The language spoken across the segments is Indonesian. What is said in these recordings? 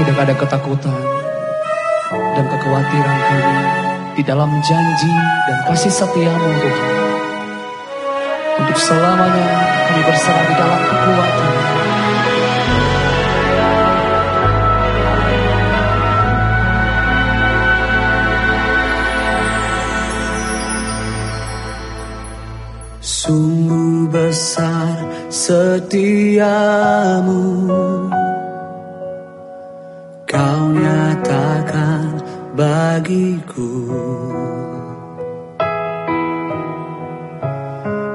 Tidak ada ketakutan dan kekhawatiran kami di dalam janji dan kasih setiamu Tuhan. Untuk selamanya kami berserah di dalam kekuatan. Sungguh besar setiamu bagiku.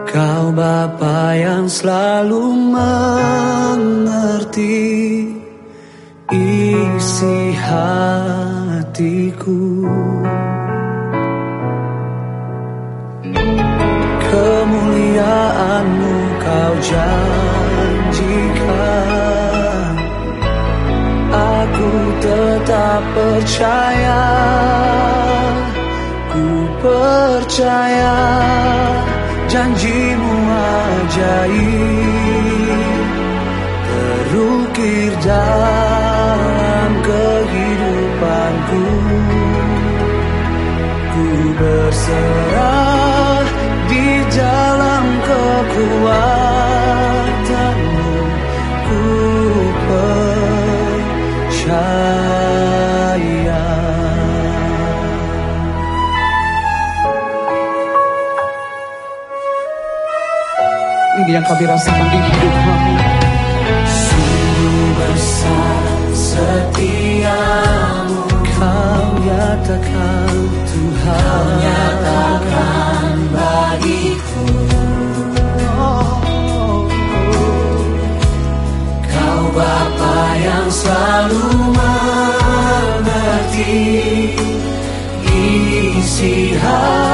Kau Bapa yang selalu mengerti isi hatiku. Kemuliaanmu kau janjikan tetap percaya Ku percaya janjimu ajaib. Terukir dalam kehidupanku Ku berserah Ini yang kami rasakan di hidup kami. Sungguh besar setiamu. Kau nyatakan Tuhan. Kau nyatakan bagiku. Kau Bapa yang selalu mengerti isi hatiku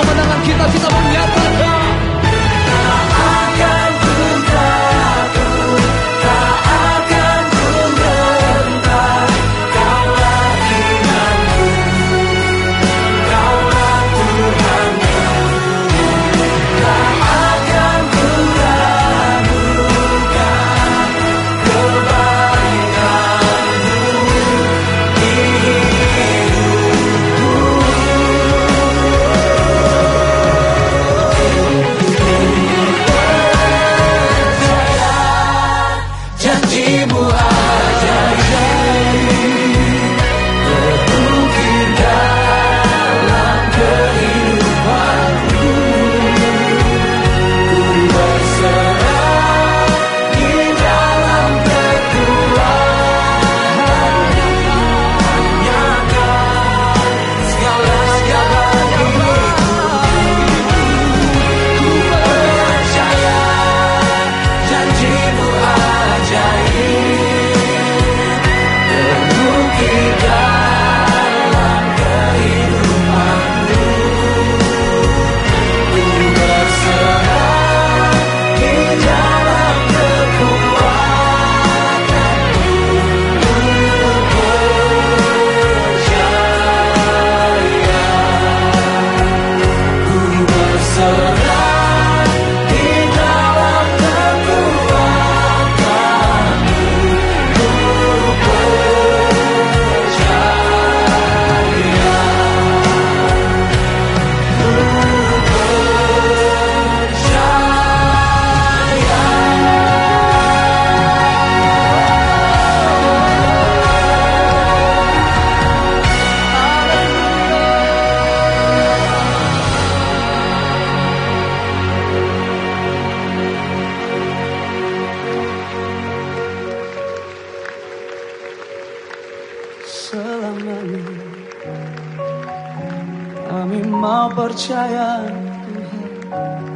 kemenangan kita kita melihat selamanya. Kami mau percaya Tuhan.